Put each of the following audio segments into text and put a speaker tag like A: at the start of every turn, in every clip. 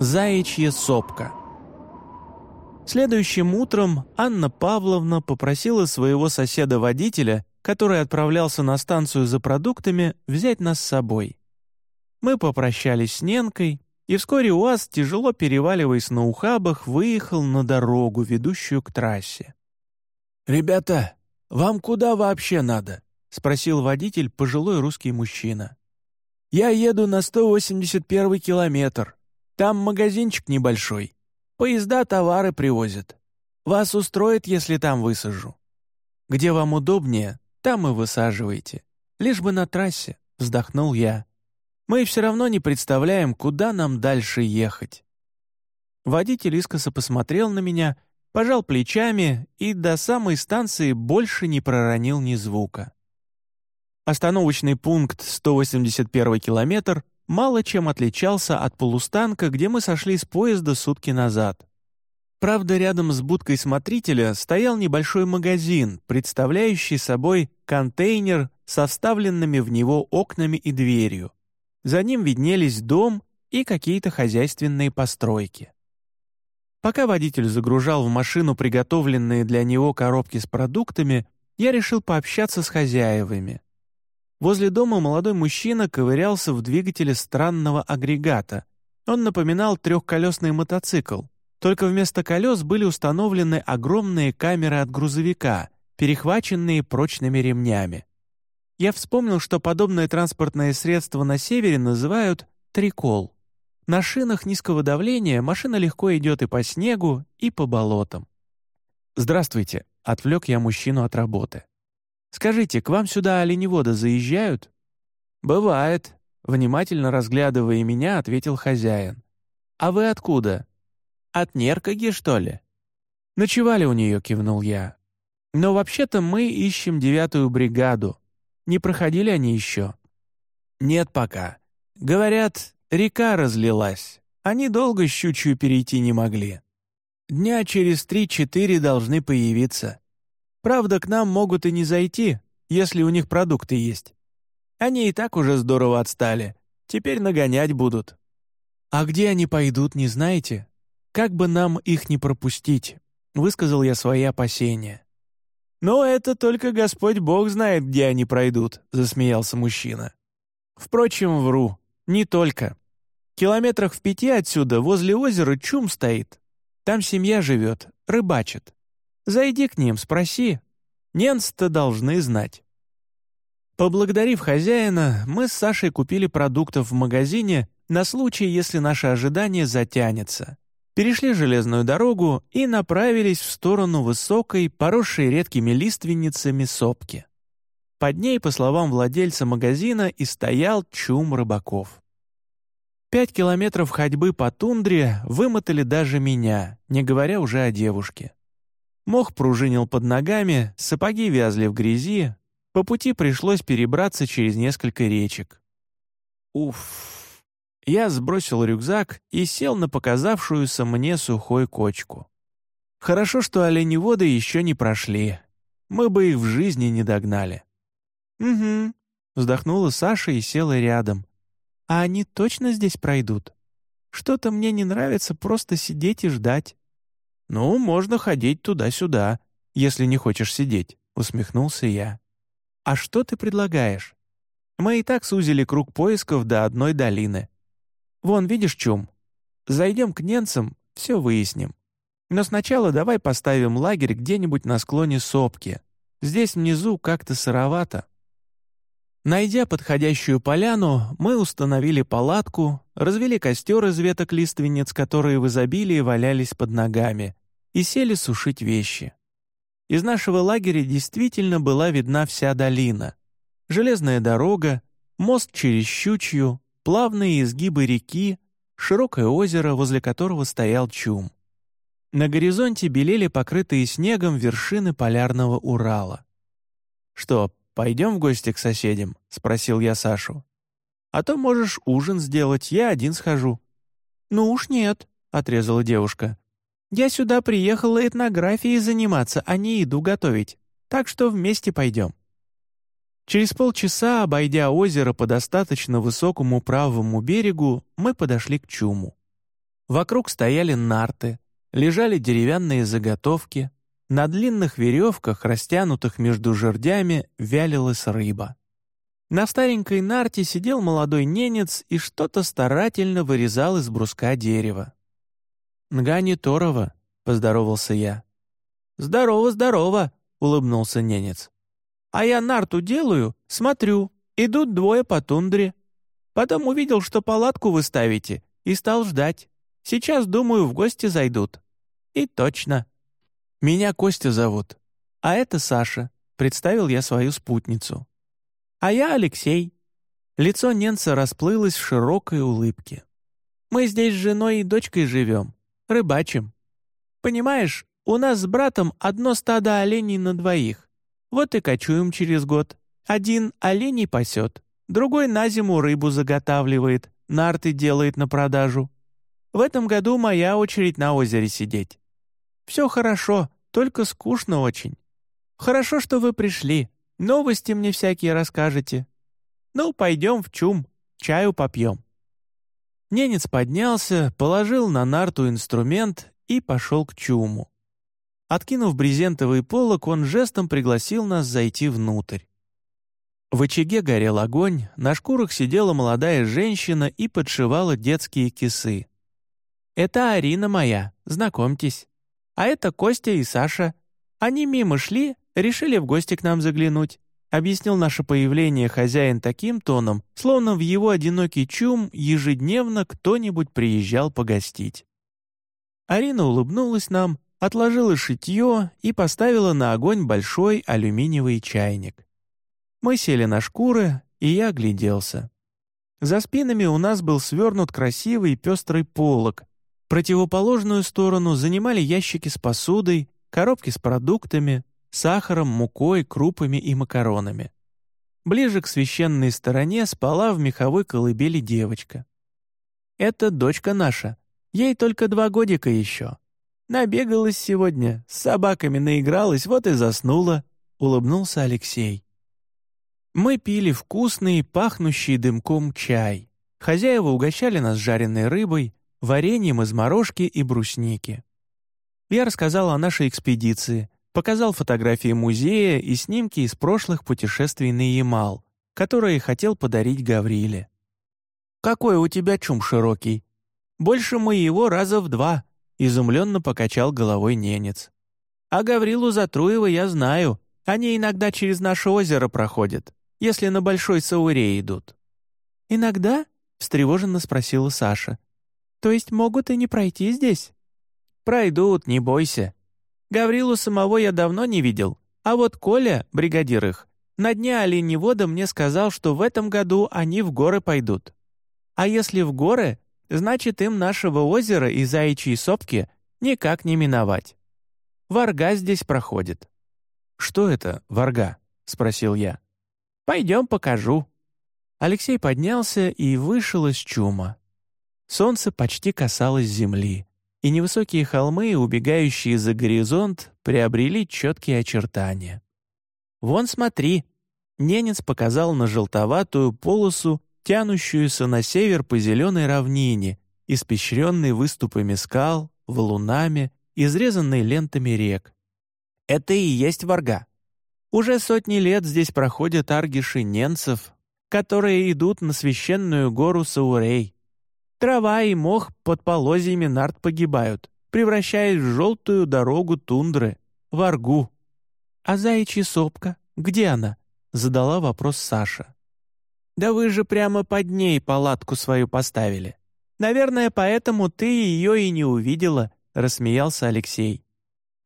A: Заячья сопка. Следующим утром Анна Павловна попросила своего соседа-водителя, который отправлялся на станцию за продуктами, взять нас с собой. Мы попрощались с Ненкой, и вскоре УАЗ, тяжело переваливаясь на ухабах, выехал на дорогу, ведущую к трассе. «Ребята, вам куда вообще надо?» — спросил водитель, пожилой русский мужчина. «Я еду на 181 километр. Там магазинчик небольшой. Поезда товары привозят. Вас устроит, если там высажу. Где вам удобнее, там и высаживайте. Лишь бы на трассе», — вздохнул я. «Мы все равно не представляем, куда нам дальше ехать». Водитель искоса посмотрел на меня, пожал плечами и до самой станции больше не проронил ни звука. Остановочный пункт 181 километр мало чем отличался от полустанка, где мы сошли с поезда сутки назад. Правда, рядом с будкой смотрителя стоял небольшой магазин, представляющий собой контейнер со вставленными в него окнами и дверью. За ним виднелись дом и какие-то хозяйственные постройки. Пока водитель загружал в машину приготовленные для него коробки с продуктами, я решил пообщаться с хозяевами. Возле дома молодой мужчина ковырялся в двигателе странного агрегата. Он напоминал трехколесный мотоцикл, только вместо колес были установлены огромные камеры от грузовика, перехваченные прочными ремнями. Я вспомнил, что подобное транспортное средство на севере называют «трикол». На шинах низкого давления машина легко идет и по снегу, и по болотам. «Здравствуйте», — отвлек я мужчину от работы. Скажите, к вам сюда оленеводы заезжают?» «Бывает», — внимательно разглядывая меня, ответил хозяин. «А вы откуда?» «От Неркаги, что ли?» «Ночевали у нее», — кивнул я. «Но вообще-то мы ищем девятую бригаду. Не проходили они еще?» «Нет пока. Говорят, река разлилась. Они долго щучью перейти не могли. Дня через три-четыре должны появиться. Правда, к нам могут и не зайти, если у них продукты есть. Они и так уже здорово отстали. Теперь нагонять будут. А где они пойдут, не знаете? Как бы нам их не пропустить? Высказал я свои опасения. «Но это только Господь Бог знает, где они пройдут», — засмеялся мужчина. «Впрочем, вру. Не только. Километрах в пяти отсюда, возле озера, чум стоит. Там семья живет, рыбачит. Зайди к ним, спроси. Ненцы-то должны знать». Поблагодарив хозяина, мы с Сашей купили продуктов в магазине на случай, если наше ожидание затянется. Перешли железную дорогу и направились в сторону высокой, поросшей редкими лиственницами сопки. Под ней, по словам владельца магазина, и стоял чум рыбаков. Пять километров ходьбы по тундре вымотали даже меня, не говоря уже о девушке. Мох пружинил под ногами, сапоги вязли в грязи, по пути пришлось перебраться через несколько речек. Уф! Я сбросил рюкзак и сел на показавшуюся мне сухой кочку. Хорошо, что оленеводы еще не прошли. Мы бы их в жизни не догнали. «Угу», — вздохнула Саша и села рядом. «А они точно здесь пройдут? Что-то мне не нравится просто сидеть и ждать». «Ну, можно ходить туда-сюда, если не хочешь сидеть», — усмехнулся я. «А что ты предлагаешь? Мы и так сузили круг поисков до одной долины. Вон, видишь чум? Зайдем к ненцам, все выясним. Но сначала давай поставим лагерь где-нибудь на склоне сопки. Здесь внизу как-то сыровато». Найдя подходящую поляну, мы установили палатку, развели костер из веток лиственниц, которые в изобилии валялись под ногами, и сели сушить вещи. Из нашего лагеря действительно была видна вся долина. Железная дорога, мост через Щучью, плавные изгибы реки, широкое озеро, возле которого стоял чум. На горизонте белели покрытые снегом вершины полярного Урала. «Что, пойдем в гости к соседям?» — спросил я Сашу. «А то можешь ужин сделать, я один схожу». «Ну уж нет», — отрезала девушка. Я сюда приехала этнографией заниматься, а не еду готовить. Так что вместе пойдем». Через полчаса, обойдя озеро по достаточно высокому правому берегу, мы подошли к чуму. Вокруг стояли нарты, лежали деревянные заготовки, на длинных веревках, растянутых между жердями, вялилась рыба. На старенькой нарте сидел молодой ненец и что-то старательно вырезал из бруска дерева. «Ngani Торова», — поздоровался я. «Здорово, здорово», — улыбнулся ненец. «А я нарту делаю, смотрю, идут двое по тундре. Потом увидел, что палатку вы ставите, и стал ждать. Сейчас, думаю, в гости зайдут». И точно. «Меня Костя зовут, а это Саша», — представил я свою спутницу. «А я Алексей». Лицо Ненца расплылось в широкой улыбке. «Мы здесь с женой и дочкой живем, рыбачим. Понимаешь, у нас с братом одно стадо оленей на двоих. Вот и кочуем через год. Один оленей пасет, другой на зиму рыбу заготавливает, нарты делает на продажу. В этом году моя очередь на озере сидеть. Все хорошо, только скучно очень. Хорошо, что вы пришли. Новости мне всякие расскажете. Ну, пойдем в чум, чаю попьем». Ненец поднялся, положил на нарту инструмент и пошел к чуму. Откинув брезентовый полог, он жестом пригласил нас зайти внутрь. В очаге горел огонь, на шкурах сидела молодая женщина и подшивала детские кисы. «Это Арина моя, знакомьтесь. А это Костя и Саша. Они мимо шли, решили в гости к нам заглянуть», объяснил наше появление хозяин таким тоном, словно в его одинокий чум ежедневно кто-нибудь приезжал погостить. Арина улыбнулась нам, отложила шитье и поставила на огонь большой алюминиевый чайник. Мы сели на шкуры, и я огляделся. За спинами у нас был свернут красивый пестрый полог. Противоположную сторону занимали ящики с посудой, коробки с продуктами, сахаром, мукой, крупами и макаронами. Ближе к священной стороне спала в меховой колыбели девочка. «Это дочка наша. Ей только два годика еще. Набегалась сегодня, с собаками наигралась, вот и заснула», — улыбнулся Алексей. Мы пили вкусный, пахнущий дымком чай. Хозяева угощали нас жареной рыбой, вареньем из морожки и брусники. Я рассказал о нашей экспедиции, показал фотографии музея и снимки из прошлых путешествий на Ямал, которые хотел подарить Гавриле. «Какой у тебя чум широкий! Больше моего раза в два!» Изумленно покачал головой ненец. «А Гаврилу Затруева я знаю. Они иногда через наше озеро проходят, если на Большой Сауре идут». «Иногда?» — встревоженно спросила Саша. «То есть могут и не пройти здесь?» «Пройдут, не бойся. Гаврилу самого я давно не видел, а вот Коля, бригадир их, на дне оленевода мне сказал, что в этом году они в горы пойдут. А если в горы, значит, им нашего озера и заячьей сопки никак не миновать. Варга здесь проходит». «Что это, варга?» — спросил я. «Пойдем покажу». Алексей поднялся и вышел из чума. Солнце почти касалось земли, и невысокие холмы, убегающие за горизонт, приобрели четкие очертания. «Вон смотри!» Ненец показал на желтоватую полосу тянущуюся на север по зеленой равнине, испещренной выступами скал, валунами, изрезанной лентами рек. Это и есть варга. Уже сотни лет здесь проходят аргиши ненцев, которые идут на священную гору Саурей. Трава и мох под полозьями нарт погибают, превращаясь в желтую дорогу тундры, варгу. «А заячья сопка? Где она?» — задала вопрос Саша. «Да вы же прямо под ней палатку свою поставили. Наверное, поэтому ты ее и не увидела», — рассмеялся Алексей.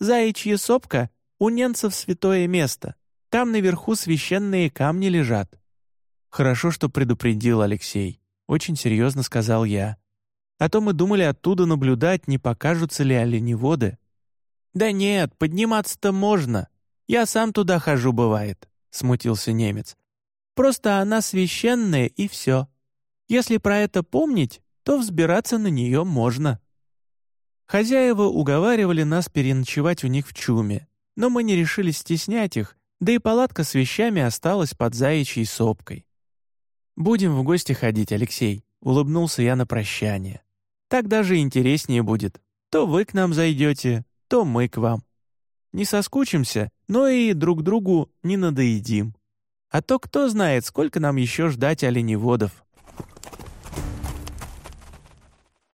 A: «Заячья сопка — у ненцев святое место. Там наверху священные камни лежат». «Хорошо, что предупредил Алексей», — очень серьезно сказал я. «А то мы думали оттуда наблюдать, не покажутся ли оленеводы». «Да нет, подниматься-то можно. Я сам туда хожу, бывает», — смутился немец. Просто она священная и все. Если про это помнить, то взбираться на нее можно. Хозяева уговаривали нас переночевать у них в чуме, но мы не решили стеснять их, да и палатка с вещами осталась под заячьей сопкой. «Будем в гости ходить, Алексей», — улыбнулся я на прощание. Так даже интереснее будет. То вы к нам зайдете, то мы к вам. Не соскучимся, но и друг другу не надоедим. А то кто знает, сколько нам еще ждать оленеводов.